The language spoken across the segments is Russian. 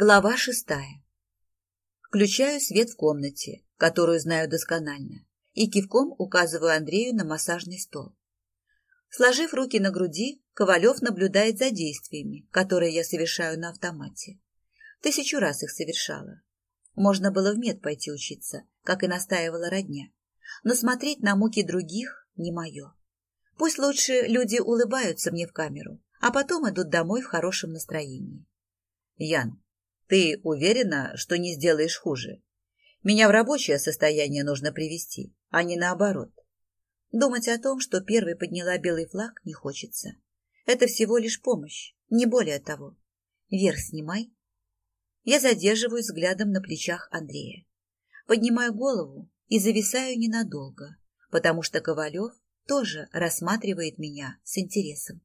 Глава шестая. Включаю свет в комнате, которую знаю досконально, и кивком указываю Андрею на массажный стол. Сложив руки на груди, Ковалев наблюдает за действиями, которые я совершаю на автомате. Тысячу раз их совершала. Можно было в мед пойти учиться, как и настаивала родня. Но смотреть на муки других не мое. Пусть лучше люди улыбаются мне в камеру, а потом идут домой в хорошем настроении. Ян, ты уверена, что не сделаешь хуже? Меня в рабочее состояние нужно привести, а не наоборот. Думать о том, что первой подняла белый флаг, не хочется. Это всего лишь помощь, не более того. Верх снимай. Я задерживаюсь взглядом на плечах Андрея. Поднимаю голову и зависаю ненадолго, потому что Ковалев тоже рассматривает меня с интересом.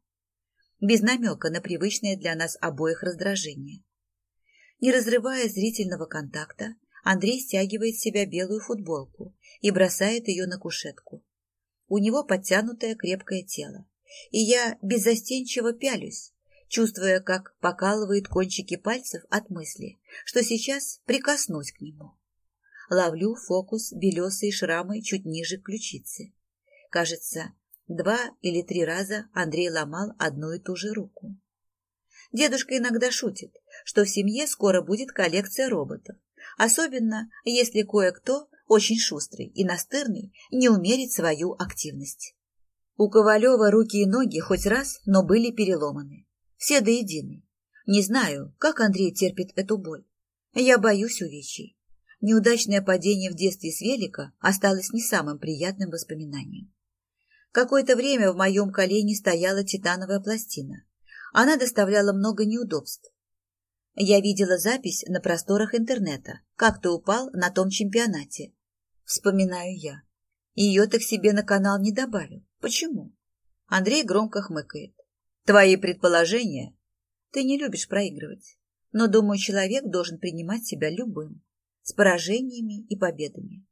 Без намека на привычное для нас обоих раздражение. Не разрывая зрительного контакта, Андрей стягивает с себя белую футболку и бросает ее на кушетку. У него подтянутое крепкое тело, и я беззастенчиво пялюсь, чувствуя, как покалывают кончики пальцев от мысли, что сейчас прикоснусь к нему. Ловлю фокус белесые шрамы чуть ниже ключицы. Кажется, два или три раза Андрей ломал одну и ту же руку. Дедушка иногда шутит, что в семье скоро будет коллекция роботов, особенно если кое-кто очень шустрый и настырный не умерит свою активность. У Ковалева руки и ноги хоть раз, но были переломаны. Все до единой. Не знаю, как Андрей терпит эту боль. Я боюсь увечий. Неудачное падение в детстве с велика осталось не самым приятным воспоминанием. Какое-то время в моем колене стояла титановая пластина, она доставляла много неудобств. Я видела запись на просторах интернета, как ты упал на том чемпионате. Вспоминаю я. Ее-то к себе на канал не добавил. Почему? Андрей громко хмыкает. Твои предположения? Ты не любишь проигрывать. Но, думаю, человек должен принимать себя любым. С поражениями и победами.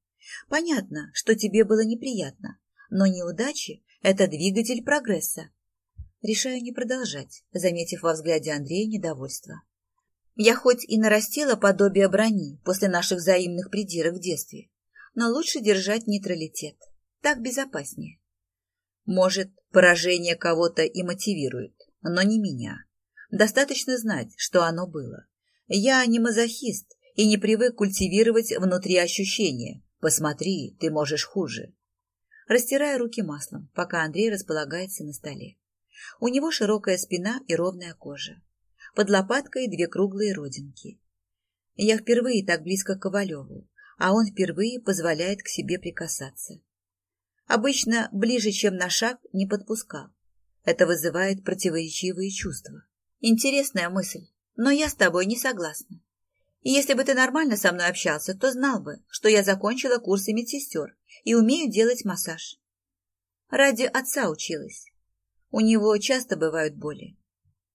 Понятно, что тебе было неприятно, но неудачи – это двигатель прогресса, Решаю не продолжать, заметив во взгляде Андрея недовольство. Я хоть и нарастила подобие брони после наших взаимных придирок в детстве, но лучше держать нейтралитет. Так безопаснее. Может, поражение кого-то и мотивирует, но не меня. Достаточно знать, что оно было. Я не мазохист и не привык культивировать внутри ощущения. Посмотри, ты можешь хуже. Растираю руки маслом, пока Андрей располагается на столе. У него широкая спина и ровная кожа. Под лопаткой две круглые родинки. Я впервые так близко к Ковалеву, а он впервые позволяет к себе прикасаться. Обычно ближе, чем на шаг, не подпускал. Это вызывает противоречивые чувства. Интересная мысль, но я с тобой не согласна. И если бы ты нормально со мной общался, то знал бы, что я закончила курсы медсестер и умею делать массаж. Ради отца училась. У него часто бывают боли.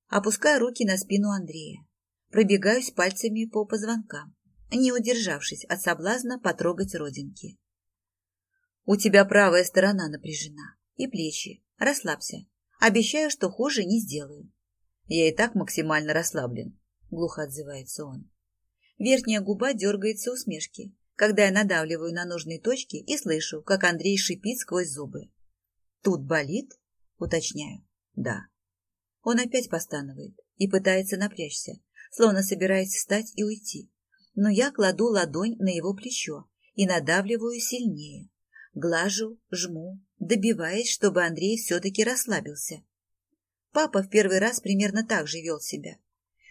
Опускаю руки на спину Андрея. Пробегаюсь пальцами по позвонкам, не удержавшись от соблазна потрогать родинки. У тебя правая сторона напряжена. И плечи. Расслабься. Обещаю, что хуже не сделаю. Я и так максимально расслаблен, глухо отзывается он. Верхняя губа дергается усмешки, когда я надавливаю на нужные точки и слышу, как Андрей шипит сквозь зубы. Тут болит? Уточняю. Да. Он опять постанывает и пытается напрячься, словно собираясь встать и уйти. Но я кладу ладонь на его плечо и надавливаю сильнее. Глажу, жму, добиваясь, чтобы Андрей все-таки расслабился. Папа в первый раз примерно так же вел себя.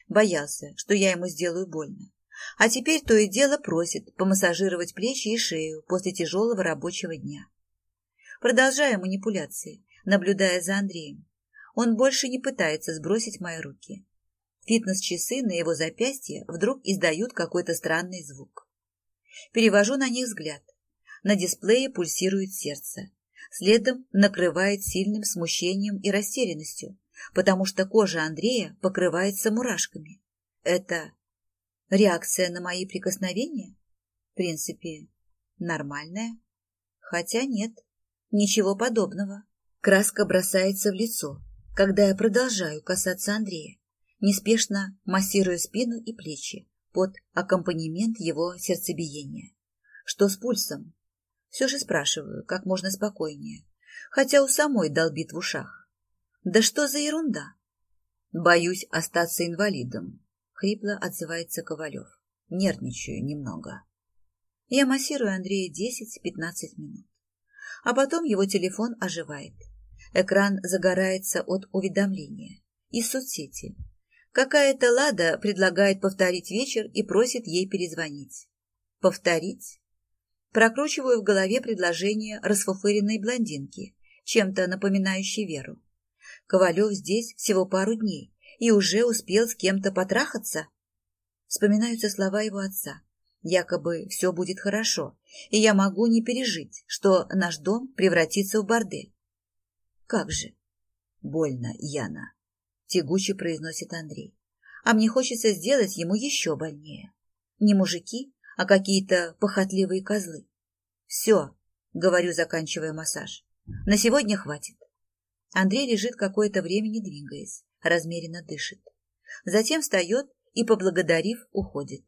Боялся, что я ему сделаю больно. А теперь то и дело просит помассажировать плечи и шею после тяжелого рабочего дня. Продолжая манипуляции, наблюдая за Андреем. Он больше не пытается сбросить мои руки. Фитнес-часы на его запястье вдруг издают какой-то странный звук. Перевожу на них взгляд. На дисплее пульсирует сердце. Следом накрывает сильным смущением и растерянностью, потому что кожа Андрея покрывается мурашками. Это реакция на мои прикосновения? В принципе, нормальная. Хотя нет, ничего подобного. Краска бросается в лицо, когда я продолжаю касаться Андрея. неспешно массируя спину и плечи под аккомпанемент его сердцебиения. Что с пульсом? Все же спрашиваю, как можно спокойнее, хотя у самой долбит в ушах. Да что за ерунда? Боюсь остаться инвалидом, хрипло отзывается Ковалев. Нервничаю немного. Я массирую Андрея 10-15 минут. А потом его телефон оживает. Экран загорается от уведомления. Из соцсети. Какая-то Лада предлагает повторить вечер и просит ей перезвонить. Повторить? Прокручиваю в голове предложение расфуфыренной блондинки, чем-то напоминающей Веру. Ковалев здесь всего пару дней и уже успел с кем-то потрахаться. Вспоминаются слова его отца. Якобы все будет хорошо, и я могу не пережить, что наш дом превратится в бордель. Как же? Больно, Яна, тягуче произносит Андрей. А мне хочется сделать ему еще больнее. Не мужики, а какие-то похотливые козлы. Все, говорю, заканчивая массаж. На сегодня хватит. Андрей лежит какое-то время, не двигаясь, размеренно дышит. Затем встает и, поблагодарив, уходит.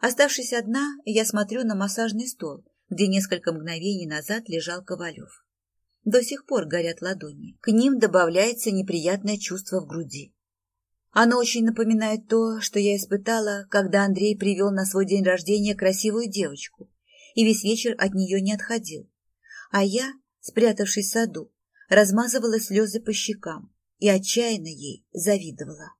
Оставшись одна, я смотрю на массажный стол, где несколько мгновений назад лежал Ковалев. До сих пор горят ладони. К ним добавляется неприятное чувство в груди. Оно очень напоминает то, что я испытала, когда Андрей привел на свой день рождения красивую девочку и весь вечер от нее не отходил. А я, спрятавшись в саду, размазывала слезы по щекам и отчаянно ей завидовала.